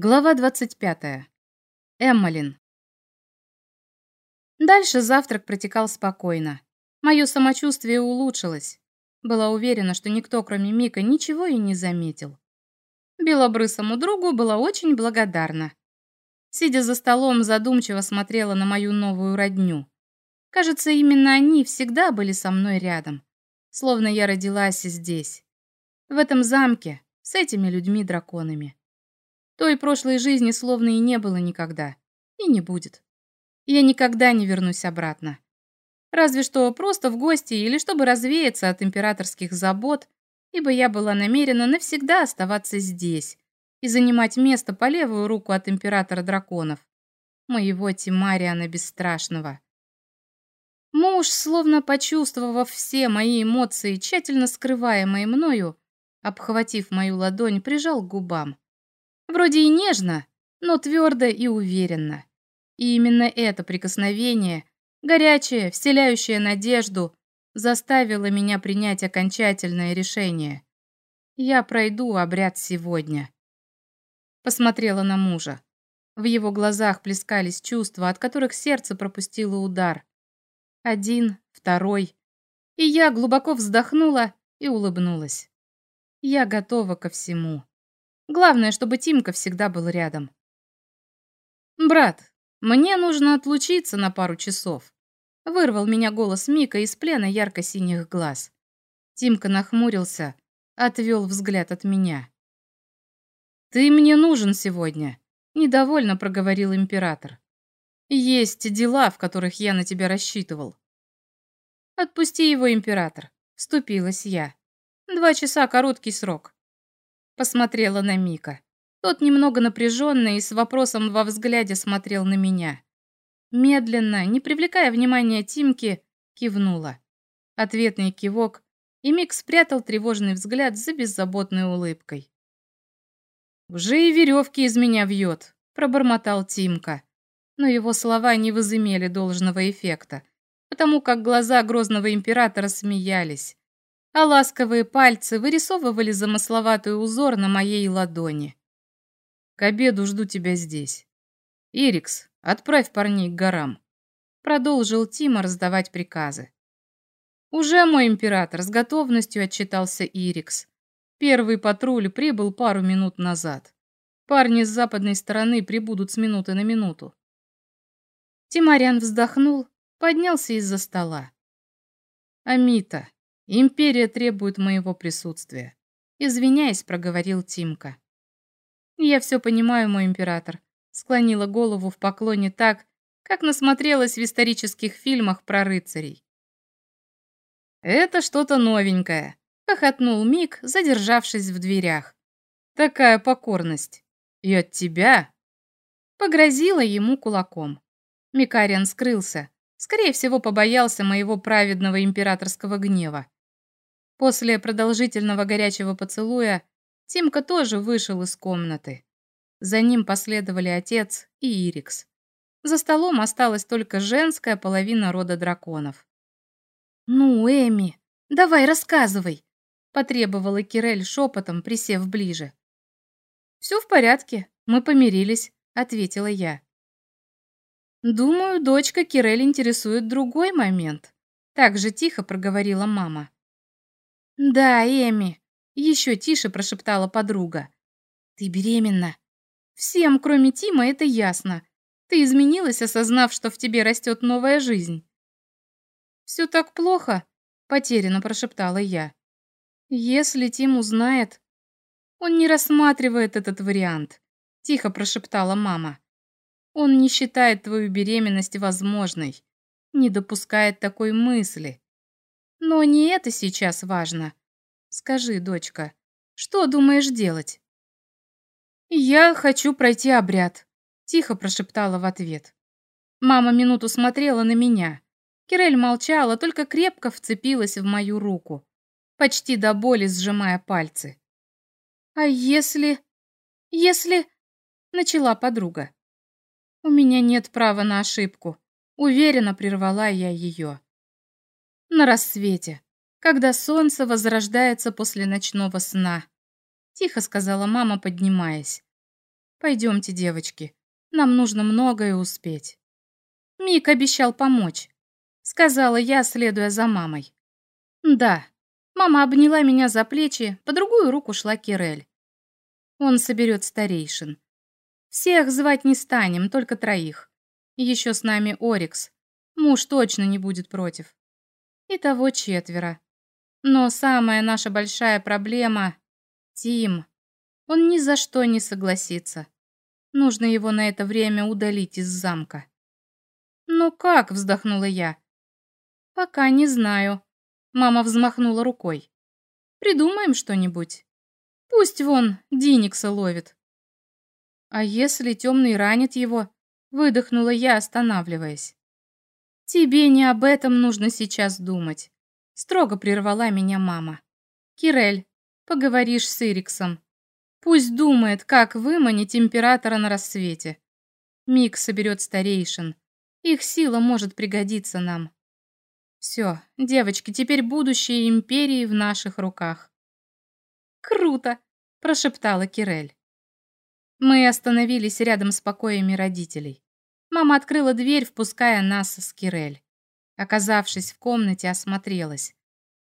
Глава 25. Эммалин. Дальше завтрак протекал спокойно. Мое самочувствие улучшилось. Была уверена, что никто, кроме Мика, ничего и не заметил. Белобрысому другу была очень благодарна. Сидя за столом, задумчиво смотрела на мою новую родню. Кажется, именно они всегда были со мной рядом. Словно я родилась здесь. В этом замке, с этими людьми-драконами. Той прошлой жизни словно и не было никогда. И не будет. Я никогда не вернусь обратно. Разве что просто в гости или чтобы развеяться от императорских забот, ибо я была намерена навсегда оставаться здесь и занимать место по левую руку от императора драконов, моего Тимариана Бесстрашного. Муж, словно почувствовав все мои эмоции, тщательно скрываемые мною, обхватив мою ладонь, прижал к губам. Вроде и нежно, но твердо и уверенно. И именно это прикосновение, горячее, вселяющее надежду, заставило меня принять окончательное решение. Я пройду обряд сегодня. Посмотрела на мужа. В его глазах плескались чувства, от которых сердце пропустило удар. Один, второй. И я глубоко вздохнула и улыбнулась. Я готова ко всему. Главное, чтобы Тимка всегда был рядом. «Брат, мне нужно отлучиться на пару часов», — вырвал меня голос Мика из плена ярко-синих глаз. Тимка нахмурился, отвел взгляд от меня. «Ты мне нужен сегодня», — недовольно проговорил император. «Есть дела, в которых я на тебя рассчитывал». «Отпусти его, император», — вступилась я. «Два часа — короткий срок. Посмотрела на Мика. Тот немного напряженный и с вопросом во взгляде смотрел на меня. Медленно, не привлекая внимания Тимки, кивнула. Ответный кивок, и Мик спрятал тревожный взгляд за беззаботной улыбкой. «Уже и веревки из меня вьет», — пробормотал Тимка. Но его слова не возымели должного эффекта, потому как глаза грозного императора смеялись а ласковые пальцы вырисовывали замысловатый узор на моей ладони. «К обеду жду тебя здесь. Ирикс, отправь парней к горам», — продолжил Тима раздавать приказы. «Уже мой император с готовностью отчитался Ирикс. Первый патруль прибыл пару минут назад. Парни с западной стороны прибудут с минуты на минуту». Тимарян вздохнул, поднялся из-за стола. «Амита, Империя требует моего присутствия. Извиняясь, проговорил Тимка. Я все понимаю, мой император. Склонила голову в поклоне так, как насмотрелась в исторических фильмах про рыцарей. «Это что-то новенькое», — хохотнул Мик, задержавшись в дверях. «Такая покорность. И от тебя?» Погрозила ему кулаком. Микариан скрылся. Скорее всего, побоялся моего праведного императорского гнева. После продолжительного горячего поцелуя Тимка тоже вышел из комнаты. За ним последовали отец и Ирикс. За столом осталась только женская половина рода драконов. «Ну, Эми, давай рассказывай», — потребовала Кирель шепотом, присев ближе. «Все в порядке, мы помирились», — ответила я. «Думаю, дочка Кирель интересует другой момент», — так же тихо проговорила мама. «Да, Эми», — еще тише прошептала подруга. «Ты беременна. Всем, кроме Тима, это ясно. Ты изменилась, осознав, что в тебе растет новая жизнь». «Все так плохо», — потерянно прошептала я. «Если Тим узнает...» «Он не рассматривает этот вариант», — тихо прошептала мама. «Он не считает твою беременность возможной, не допускает такой мысли. Но не это сейчас важно. Скажи, дочка, что думаешь делать? Я хочу пройти обряд, тихо прошептала в ответ. Мама минуту смотрела на меня. Кирель молчала, только крепко вцепилась в мою руку, почти до боли сжимая пальцы. А если... если... начала подруга. У меня нет права на ошибку. Уверенно прервала я ее на рассвете, когда солнце возрождается после ночного сна», — тихо сказала мама, поднимаясь. Пойдемте, девочки. Нам нужно многое успеть. Мик обещал помочь, сказала я, следуя за мамой. Да. Мама обняла меня за плечи, по другую руку шла Кирель. Он соберет старейшин. Всех звать не станем, только троих. Еще с нами Орикс. Муж точно не будет против. Итого четверо. Но самая наша большая проблема — Тим. Он ни за что не согласится. Нужно его на это время удалить из замка. «Ну как?» — вздохнула я. «Пока не знаю». Мама взмахнула рукой. «Придумаем что-нибудь. Пусть вон Диникса ловит». «А если темный ранит его?» — выдохнула я, останавливаясь. «Тебе не об этом нужно сейчас думать», — строго прервала меня мама. «Кирель, поговоришь с Ириксом. Пусть думает, как выманить императора на рассвете. Миг соберет старейшин. Их сила может пригодиться нам. Все, девочки, теперь будущее империи в наших руках. Круто, прошептала Кирель. Мы остановились рядом с покоями родителей. Мама открыла дверь, впуская нас с Кирель. Оказавшись в комнате, осмотрелась.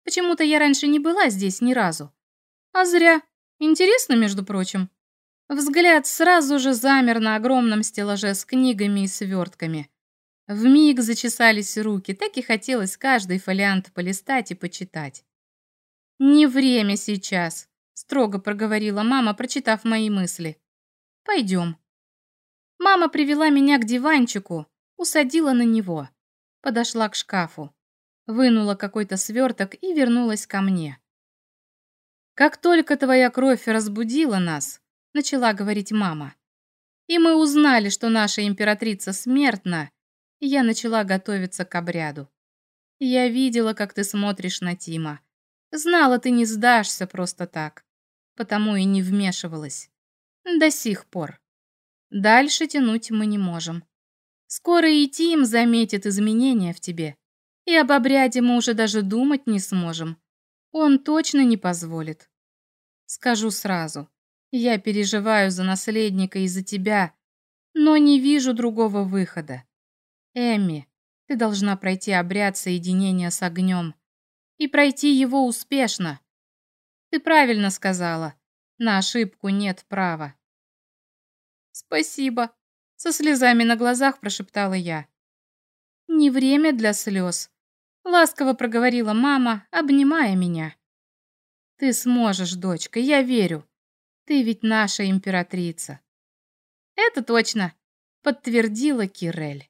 Почему-то я раньше не была здесь ни разу. А зря. Интересно, между прочим. Взгляд сразу же замер на огромном стеллаже с книгами и свертками. Вмиг зачесались руки, так и хотелось каждый фолиант полистать и почитать. «Не время сейчас», — строго проговорила мама, прочитав мои мысли. «Пойдем». Мама привела меня к диванчику, усадила на него, подошла к шкафу, вынула какой-то сверток и вернулась ко мне. «Как только твоя кровь разбудила нас», — начала говорить мама, «и мы узнали, что наша императрица смертна, я начала готовиться к обряду. Я видела, как ты смотришь на Тима. Знала, ты не сдашься просто так, потому и не вмешивалась. До сих пор. Дальше тянуть мы не можем. Скоро и Тим заметит изменения в тебе, и об обряде мы уже даже думать не сможем. Он точно не позволит. Скажу сразу, я переживаю за наследника и за тебя, но не вижу другого выхода. Эми, ты должна пройти обряд соединения с огнем. И пройти его успешно. Ты правильно сказала. На ошибку нет права. Спасибо. Со слезами на глазах прошептала я. Не время для слез. Ласково проговорила мама, обнимая меня. Ты сможешь, дочка, я верю. Ты ведь наша императрица. Это точно, подтвердила Кирель.